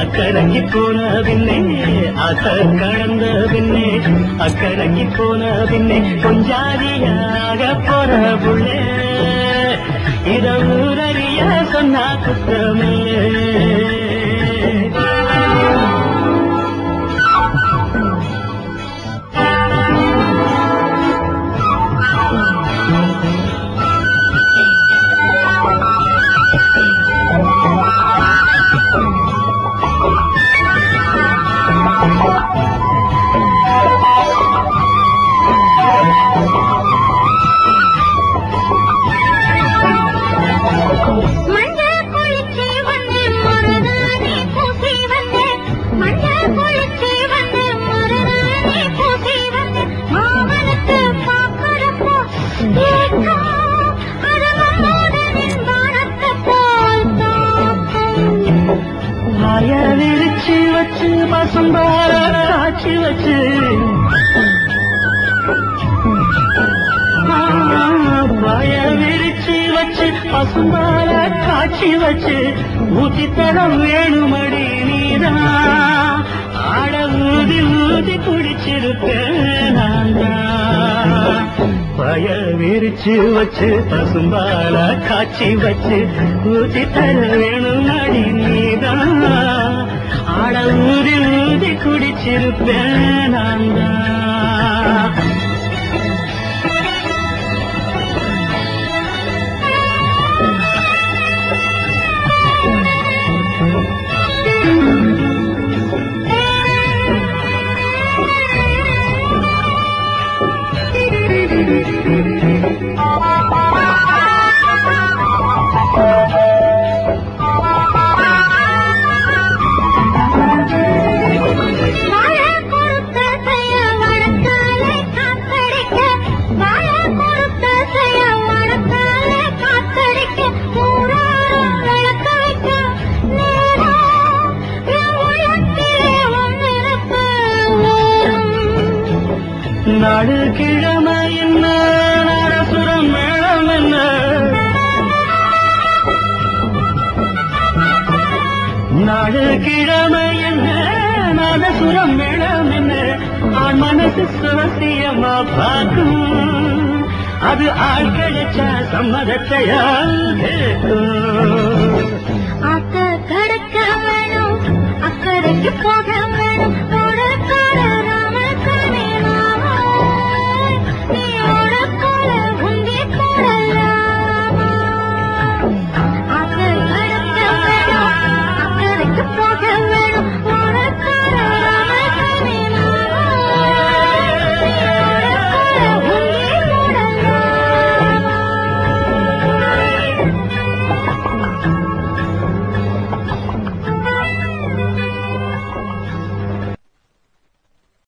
அக்கடங்கி போன பின்னே அச கடந்த பின்னே அக்கறைக்கு போன பின்னே கொஞ்சாதியாக போற புள்ளே. இத ஊரறிய சொன்னா குத்தமில்லை Fala. காய்ச்சி வச்சு. வாய விரிச்சு வச்சு பசும்பார காட்சி வச்சு ஊத்தி தரம் வேணுமடி நீதான் ஆட ஊதி ஊதி குடிச்சிருப்பேன் பய விரிச்சு வச்சு பசும்பால காட்சி வச்சு ஊத்தி தர வேணும் நாடு கிழமை என்ன நரசுரம் மேளம் என்ன நாடு கிழமை என்ன நாதசுரம் மேளம் என்ன ஆண் மனசு சுவசியமா பார்க்கும். அது ஆள் கிடைச்ச சம்மதத்தையா கேட்கும். அக்க கடக்க வேணும். அக்கறைக்கு போக வேணும்